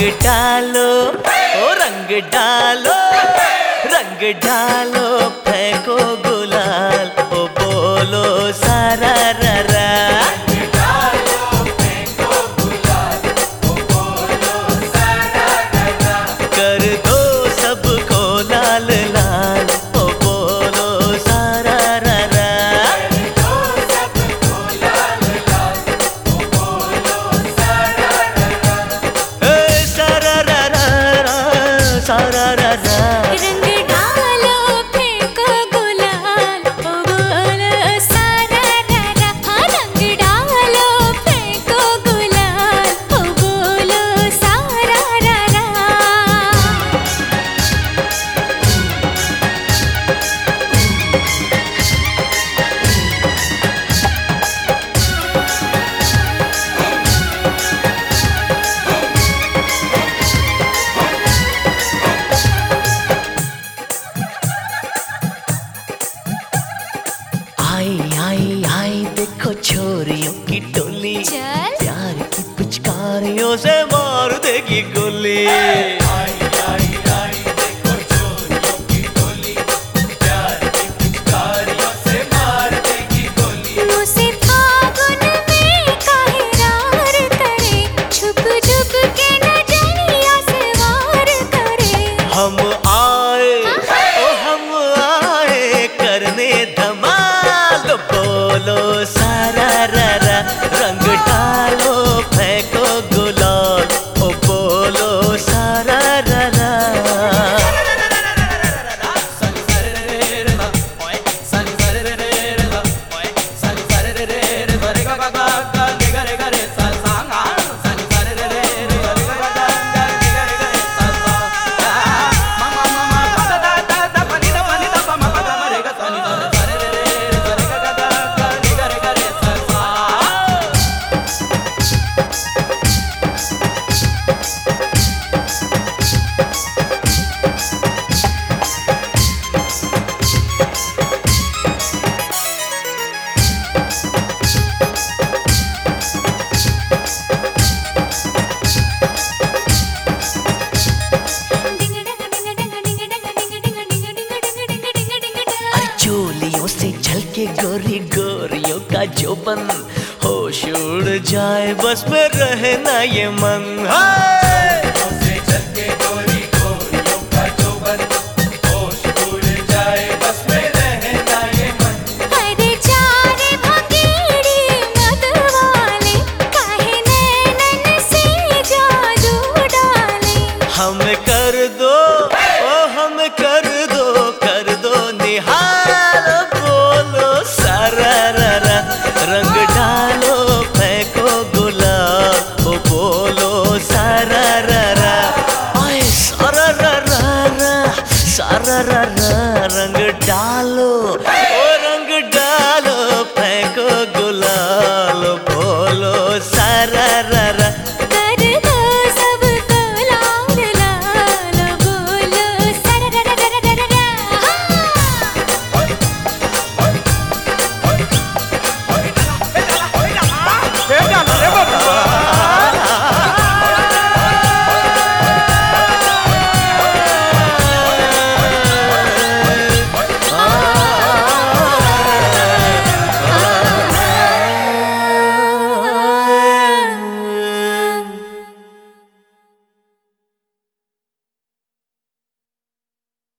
डालो ओ रंग डालो रंग डालो फेंको गुलाल ओ बोलो सारा रा आई आई आई देखो छोरियों की टोली। प्यार की पिचकारियों से मार देगी गोली। गोरी गोरियों का जो जोबन होश उड़ जाए बस में रहना ये मन। हाय! अरे चार भंगेड़ी मतवाले काहे नैनन से जादू डाले। हम कर दो।